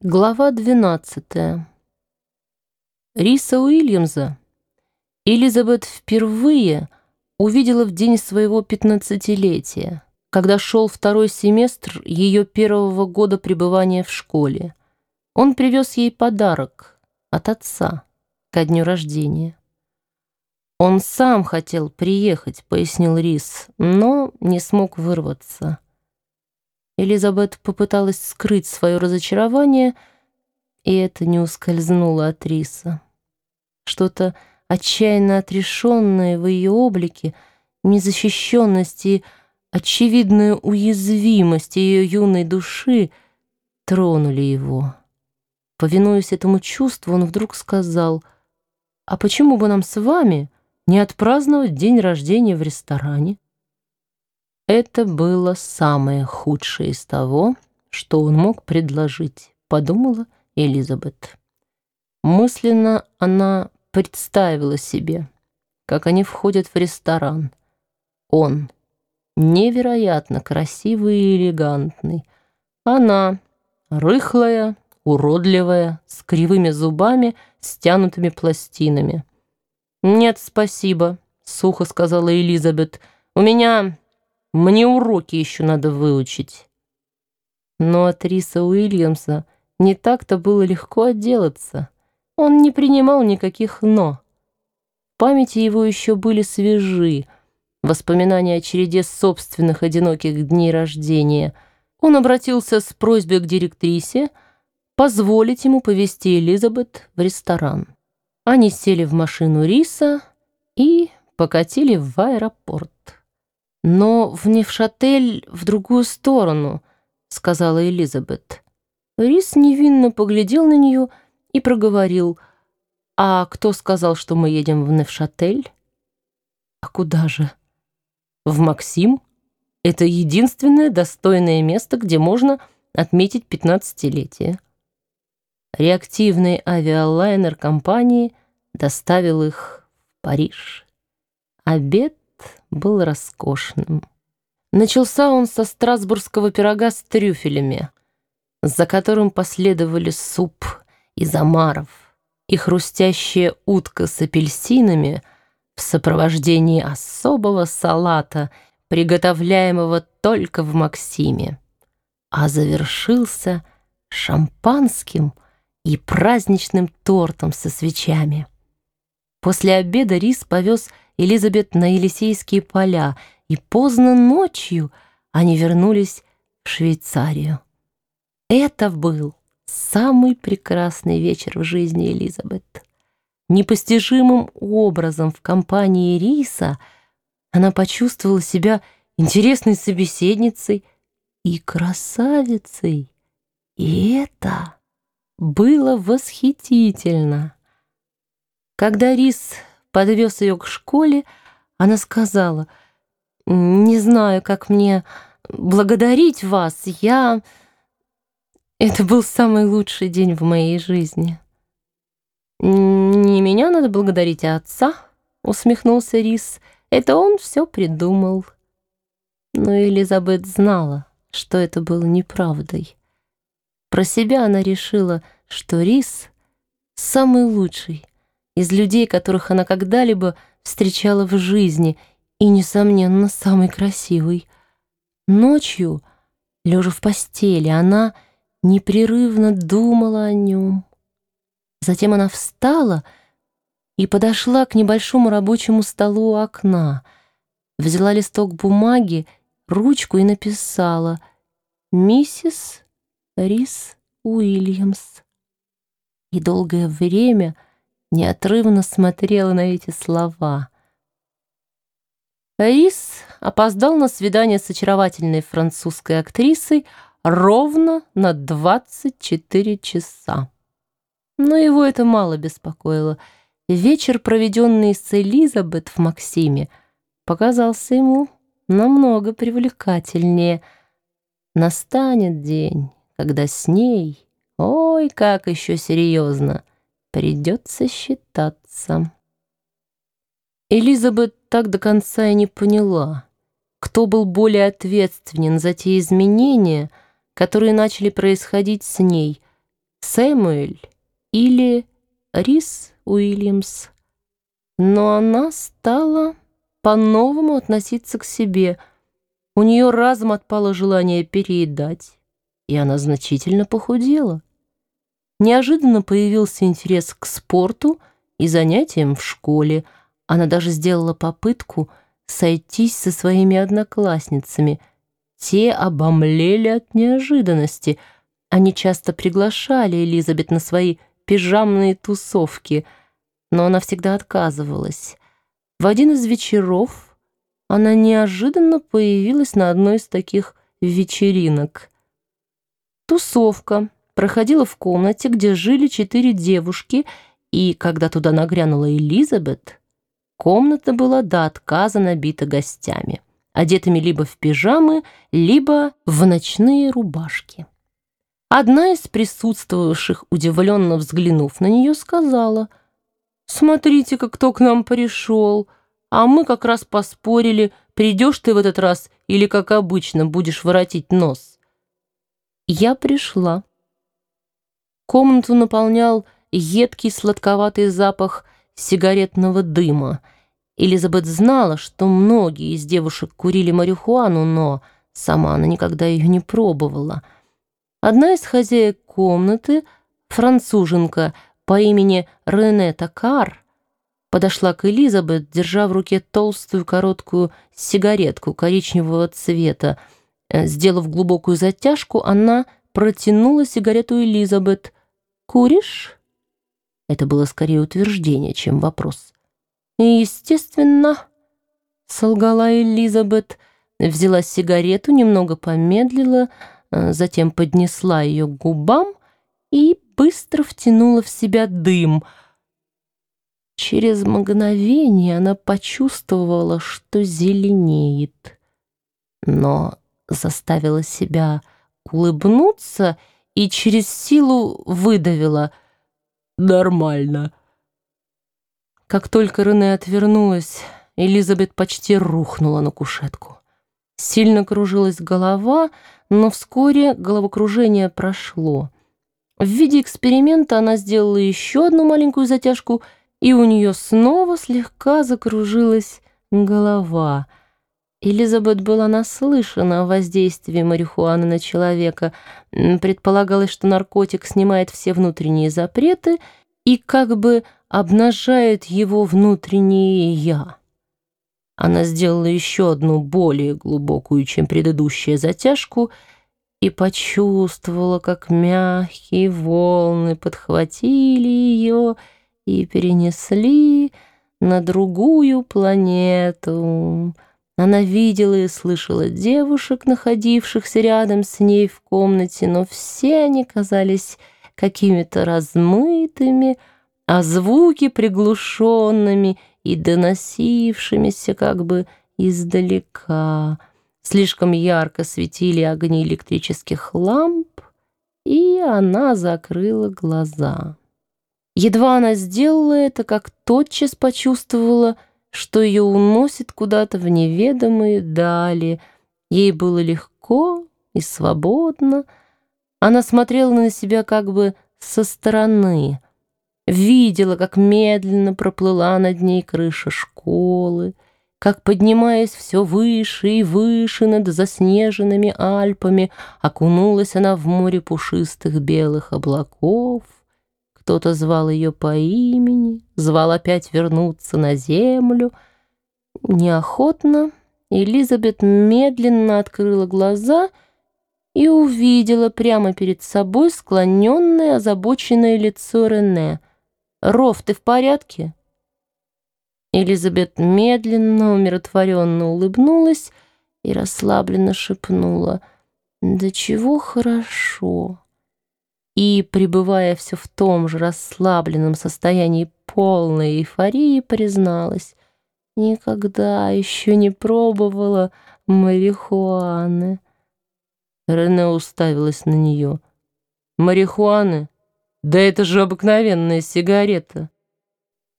Глава 12. Риса Уильямса Элизабет впервые увидела в день своего пятнадцатилетия, когда шел второй семестр ее первого года пребывания в школе. Он привез ей подарок от отца ко дню рождения. «Он сам хотел приехать», — пояснил Рис, но не смог вырваться. Элизабет попыталась скрыть свое разочарование, и это не ускользнуло от Риса. Что-то отчаянно отрешенное в ее облике, незащищенность и очевидная уязвимость ее юной души тронули его. Повинуясь этому чувству, он вдруг сказал, «А почему бы нам с вами не отпраздновать день рождения в ресторане?» Это было самое худшее из того, что он мог предложить, подумала Элизабет. Мысленно она представила себе, как они входят в ресторан. Он невероятно красивый и элегантный. Она рыхлая, уродливая, с кривыми зубами, стянутыми пластинами. «Нет, спасибо», — сухо сказала Элизабет. «У меня мне уроки еще надо выучить. Но от Риса Уильямса не так-то было легко отделаться. Он не принимал никаких «но». В памяти его еще были свежи воспоминания о череде собственных одиноких дней рождения. Он обратился с просьбой к директрисе позволить ему повезти Элизабет в ресторан. Они сели в машину Риса и покатили в аэропорт. «Но в Невшатель в другую сторону», — сказала Элизабет. Рис невинно поглядел на нее и проговорил. «А кто сказал, что мы едем в Невшатель?» «А куда же?» «В Максим. Это единственное достойное место, где можно отметить пятнадцатилетие». Реактивный авиалайнер компании доставил их в Париж. Обед был роскошным. Начался он со страсбургского пирога с трюфелями, за которым последовали суп из омаров и хрустящая утка с апельсинами в сопровождении особого салата, приготовляемого только в Максиме, а завершился шампанским и праздничным тортом со свечами. После обеда Рис повез Элизабет на Елисейские поля, и поздно ночью они вернулись в Швейцарию. Это был самый прекрасный вечер в жизни Элизабет. Непостижимым образом в компании Риса она почувствовала себя интересной собеседницей и красавицей. И это было восхитительно. Когда Рис подвез ее к школе, она сказала, «Не знаю, как мне благодарить вас. Я... Это был самый лучший день в моей жизни». «Не меня надо благодарить, а отца», — усмехнулся Рис. «Это он все придумал». Но Элизабет знала, что это было неправдой. Про себя она решила, что Рис самый лучший, из людей, которых она когда-либо встречала в жизни, и, несомненно, самый красивый. Ночью, лежа в постели, она непрерывно думала о нем. Затем она встала и подошла к небольшому рабочему столу у окна, взяла листок бумаги, ручку и написала «Миссис Рис Уильямс». И долгое время неотрывно смотрела на эти слова. Рис опоздал на свидание с очаровательной французской актрисой ровно на 24 часа. Но его это мало беспокоило. Вечер, проведенный с Элизабет в Максиме, показался ему намного привлекательнее. Настанет день, когда с ней, ой, как еще серьезно, Придется считаться. Элизабет так до конца и не поняла, кто был более ответственен за те изменения, которые начали происходить с ней, Сэмуэль или Рис Уильямс. Но она стала по-новому относиться к себе. У нее разом отпало желание переедать, и она значительно похудела. Неожиданно появился интерес к спорту и занятиям в школе. Она даже сделала попытку сойтись со своими одноклассницами. Те обомлели от неожиданности. Они часто приглашали Элизабет на свои пижамные тусовки, но она всегда отказывалась. В один из вечеров она неожиданно появилась на одной из таких вечеринок. Тусовка проходила в комнате, где жили четыре девушки, и когда туда нагрянула Элизабет, комната была до отказа набита гостями, одетыми либо в пижамы, либо в ночные рубашки. Одна из присутствовавших, удивленно взглянув на нее, сказала, «Смотрите-ка, кто к нам пришел, а мы как раз поспорили, придешь ты в этот раз или, как обычно, будешь воротить нос». Я пришла. Комнату наполнял едкий сладковатый запах сигаретного дыма. Элизабет знала, что многие из девушек курили марихуану, но сама она никогда ее не пробовала — Одна из хозяек комнаты, француженка по имени Рене Такар, подошла к Элизабет, держа в руке толстую короткую сигаретку коричневого цвета. Э, сделав глубокую затяжку, она протянула сигарету Элизабет. «Куришь?» Это было скорее утверждение, чем вопрос. «Естественно», — солгала Элизабет, взяла сигарету, немного помедлила, — Э, затем поднесла ее к губам и быстро втянула в себя дым. Через мгновение она почувствовала, что зеленеет, но заставила себя улыбнуться и через силу выдавила «Нормально». Как только Рене отвернулась, Элизабет почти рухнула на кушетку. Сильно кружилась голова, но вскоре головокружение прошло. В виде эксперимента она сделала еще одну маленькую затяжку, и у нее снова слегка закружилась голова. Элизабет была наслышана о воздействии марихуаны на человека. Предполагалось, что наркотик снимает все внутренние запреты и как бы обнажает его внутреннее «я». Она сделала еще одну более глубокую, чем предыдущая затяжку, и почувствовала, как мягкие волны подхватили ее и перенесли на другую планету. Она видела и слышала девушек, находившихся рядом с ней в комнате, но все они казались какими-то размытыми, а звуки приглушенными и доносившимися как бы издалека. Слишком ярко светили огни электрических ламп, и она закрыла глаза. Едва она сделала это, как тотчас почувствовала, что ее уносит куда-то в неведомые дали. Ей было легко и свободно. Она смотрела на себя как бы со стороны — видела, как медленно проплыла над ней крыша школы, как, поднимаясь все выше и выше над заснеженными Альпами, окунулась она в море пушистых белых облаков. Кто-то звал ее по имени, звал опять вернуться на землю. Неохотно Элизабет медленно открыла глаза и увидела прямо перед собой склоненное, озабоченное лицо Рене — Ров, ты в порядке?» Элизабет медленно, умиротворенно улыбнулась и расслабленно шепнула «Да чего хорошо!» И, пребывая все в том же расслабленном состоянии полной эйфории, призналась «Никогда еще не пробовала марихуаны». Рене уставилась на нее. «Марихуаны?» Да это же обыкновенная сигарета.